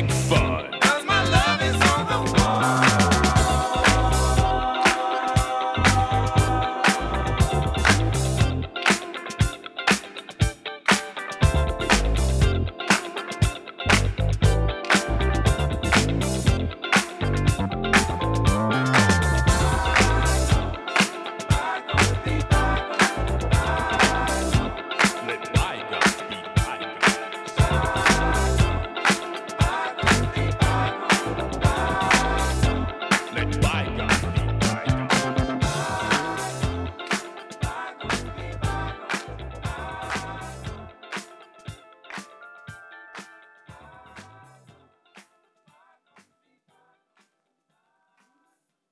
big fun.